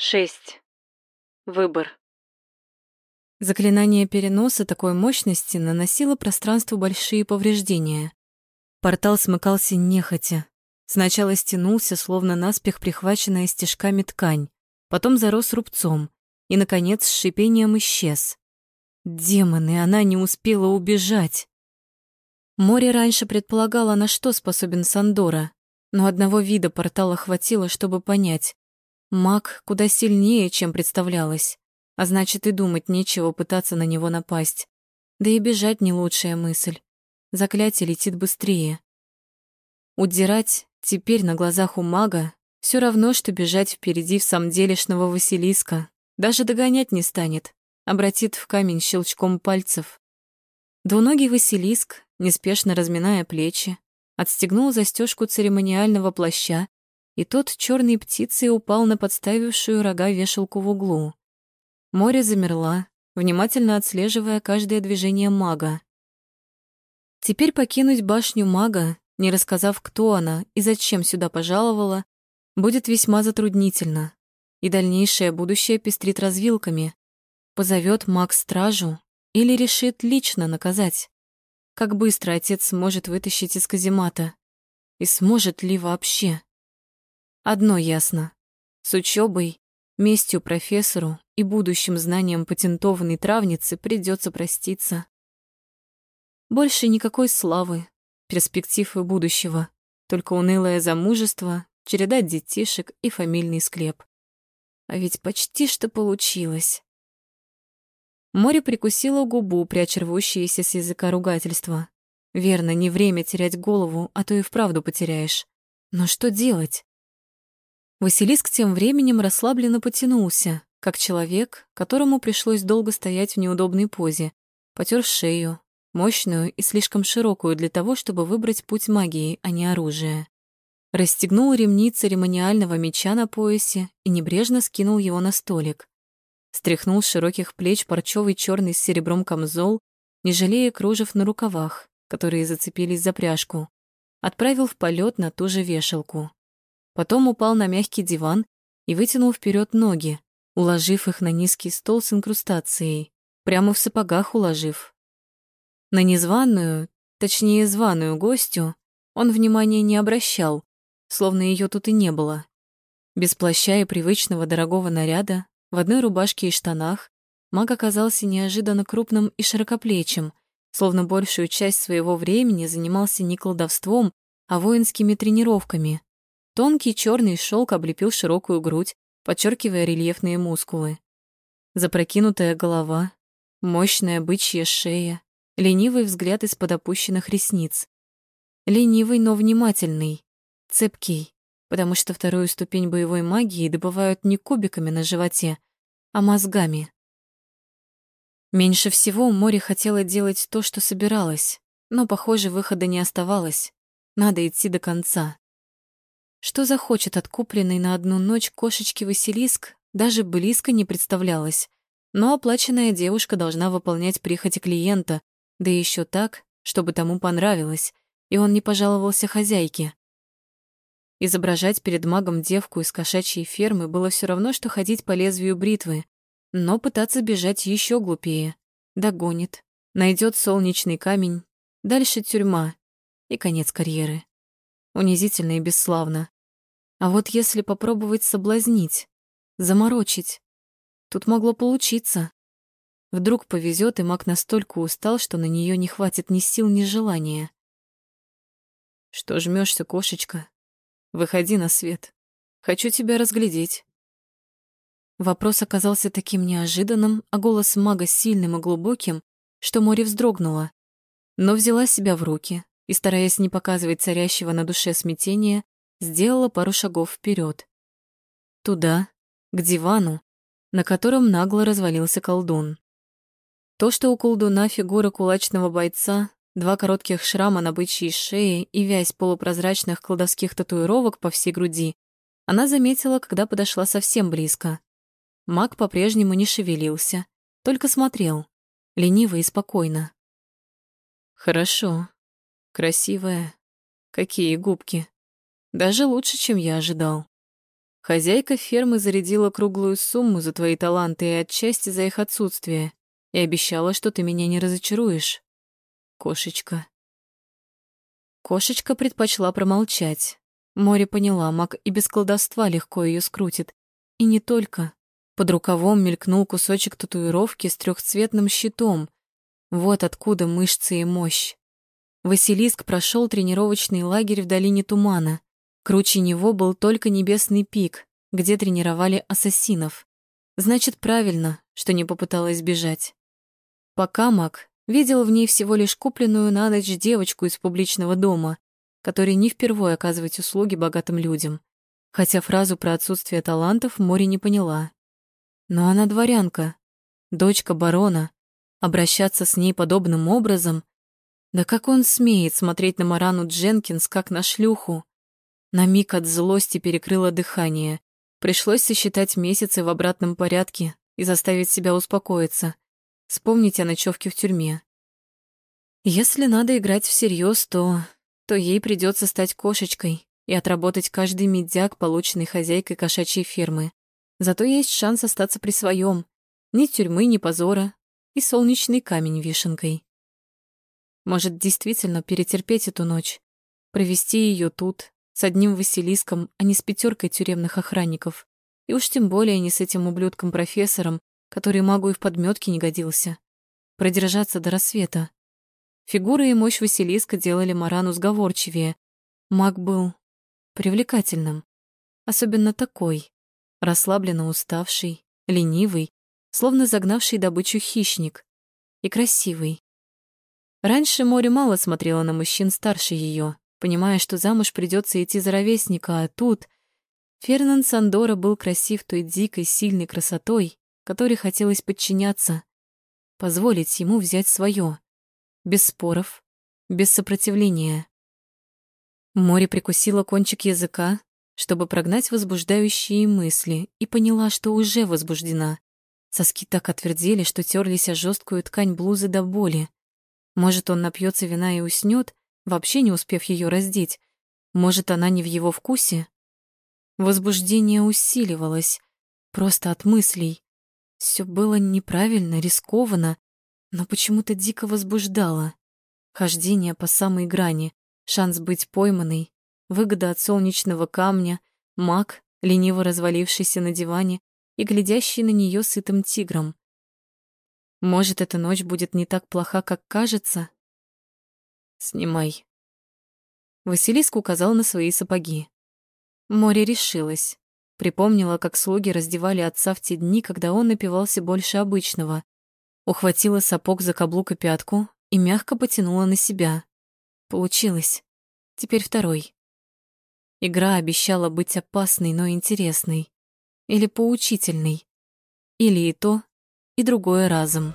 Шесть. Выбор. Заклинание переноса такой мощности наносило пространству большие повреждения. Портал смыкался нехотя. Сначала стянулся, словно наспех прихваченная стежками ткань, потом зарос рубцом и, наконец, с шипением исчез. Демоны, она не успела убежать. Море раньше предполагало, на что способен Сандора, но одного вида портала хватило, чтобы понять. Маг куда сильнее, чем представлялось, а значит и думать нечего пытаться на него напасть. Да и бежать не лучшая мысль. Заклятие летит быстрее. Удирать теперь на глазах у мага все равно, что бежать впереди в самом делешного Василиска. Даже догонять не станет, обратит в камень щелчком пальцев. Двуногий Василиск, неспешно разминая плечи, отстегнул застежку церемониального плаща и тот черной птицей упал на подставившую рога вешалку в углу. Море замерла, внимательно отслеживая каждое движение мага. Теперь покинуть башню мага, не рассказав, кто она и зачем сюда пожаловала, будет весьма затруднительно, и дальнейшее будущее пестрит развилками. Позовет маг стражу или решит лично наказать. Как быстро отец сможет вытащить из каземата? И сможет ли вообще? Одно ясно. С учебой, местью профессору и будущим знанием патентованной травницы придется проститься. Больше никакой славы, перспектив и будущего, только унылое замужество, череда детишек и фамильный склеп. А ведь почти что получилось. Море прикусило губу, пряча рвущиеся с языка ругательства. Верно, не время терять голову, а то и вправду потеряешь. Но что делать? Василиск тем временем расслабленно потянулся, как человек, которому пришлось долго стоять в неудобной позе, потер шею, мощную и слишком широкую для того, чтобы выбрать путь магии, а не оружие. Расстегнул ремни церемониального меча на поясе и небрежно скинул его на столик. Стряхнул с широких плеч парчевый черный с серебром камзол, не жалея кружев на рукавах, которые зацепились за пряжку. Отправил в полет на ту же вешалку. Потом упал на мягкий диван и вытянул вперед ноги, уложив их на низкий стол с инкрустацией, прямо в сапогах уложив. На незваную, точнее званую гостю, он внимания не обращал, словно ее тут и не было. Без плаща и привычного дорогого наряда, в одной рубашке и штанах, маг оказался неожиданно крупным и широкоплечим, словно большую часть своего времени занимался не колдовством, а воинскими тренировками. Тонкий черный шелк облепил широкую грудь, подчеркивая рельефные мускулы. Запрокинутая голова, мощная бычья шея, ленивый взгляд из-под опущенных ресниц. Ленивый, но внимательный, цепкий, потому что вторую ступень боевой магии добывают не кубиками на животе, а мозгами. Меньше всего море хотело делать то, что собиралось, но, похоже, выхода не оставалось. Надо идти до конца. Что захочет откупленный на одну ночь кошечки Василиск, даже близко не представлялось. Но оплаченная девушка должна выполнять прихоти клиента, да еще так, чтобы тому понравилось, и он не пожаловался хозяйке. Изображать перед магом девку из кошачьей фермы было все равно, что ходить по лезвию бритвы, но пытаться бежать еще глупее. Догонит, найдет солнечный камень, дальше тюрьма и конец карьеры унизительно и бесславно. А вот если попробовать соблазнить, заморочить, тут могло получиться. Вдруг повезет, и маг настолько устал, что на нее не хватит ни сил, ни желания. Что жмешься, кошечка? Выходи на свет. Хочу тебя разглядеть. Вопрос оказался таким неожиданным, а голос мага сильным и глубоким, что море вздрогнуло. Но взяла себя в руки, и, стараясь не показывать царящего на душе смятения, сделала пару шагов вперед. Туда, к дивану, на котором нагло развалился колдун. То, что у колдуна фигура кулачного бойца, два коротких шрама на бычьей шее и вязь полупрозрачных кладовских татуировок по всей груди, она заметила, когда подошла совсем близко. Маг по-прежнему не шевелился, только смотрел, лениво и спокойно. «Хорошо», Красивая. Какие губки. Даже лучше, чем я ожидал. Хозяйка фермы зарядила круглую сумму за твои таланты и отчасти за их отсутствие и обещала, что ты меня не разочаруешь. Кошечка. Кошечка предпочла промолчать. Море поняла, маг и без колдовства легко ее скрутит. И не только. Под рукавом мелькнул кусочек татуировки с трехцветным щитом. Вот откуда мышцы и мощь. Василиск прошел тренировочный лагерь в долине Тумана. Круче него был только небесный пик, где тренировали ассасинов. Значит, правильно, что не попыталась бежать. Пока маг видел в ней всего лишь купленную на ночь девочку из публичного дома, которой не впервые оказывать услуги богатым людям. Хотя фразу про отсутствие талантов Мори не поняла. Но она дворянка, дочка барона. Обращаться с ней подобным образом? Да как он смеет смотреть на Марану Дженкинс, как на шлюху? На миг от злости перекрыло дыхание. Пришлось сосчитать месяцы в обратном порядке и заставить себя успокоиться. Вспомнить о ночевке в тюрьме. Если надо играть всерьез, то... то ей придется стать кошечкой и отработать каждый медяк, полученный хозяйкой кошачьей фермы. Зато есть шанс остаться при своем. Ни тюрьмы, ни позора. И солнечный камень вишенкой. Может, действительно перетерпеть эту ночь, провести ее тут, с одним Василиском, а не с пятеркой тюремных охранников. И уж тем более не с этим ублюдком-профессором, который магу и в подметке не годился. Продержаться до рассвета. Фигура и мощь Василиска делали Марану сговорчивее. Маг был привлекательным. Особенно такой, расслабленно уставший, ленивый, словно загнавший добычу хищник. И красивый. Раньше Море мало смотрела на мужчин старше ее, понимая, что замуж придется идти за ровесника, а тут... Фернан Сандора был красив той дикой, сильной красотой, которой хотелось подчиняться, позволить ему взять свое без споров, без сопротивления. Море прикусило кончик языка, чтобы прогнать возбуждающие мысли, и поняла, что уже возбуждена. Соски так отвердели, что терлись о жесткую ткань блузы до боли. Может, он напьется вина и уснет, вообще не успев ее раздеть. Может, она не в его вкусе? Возбуждение усиливалось, просто от мыслей. Все было неправильно, рискованно, но почему-то дико возбуждало. Хождение по самой грани, шанс быть пойманной, выгода от солнечного камня, маг, лениво развалившийся на диване и глядящий на нее сытым тигром. Может, эта ночь будет не так плоха, как кажется? Снимай. Василиск указал на свои сапоги. Море решилась. Припомнила, как слуги раздевали отца в те дни, когда он напивался больше обычного, ухватила сапог за каблук и пятку и мягко потянула на себя. Получилось. Теперь второй. Игра обещала быть опасной, но интересной. Или поучительной. Или и то, и другое разом.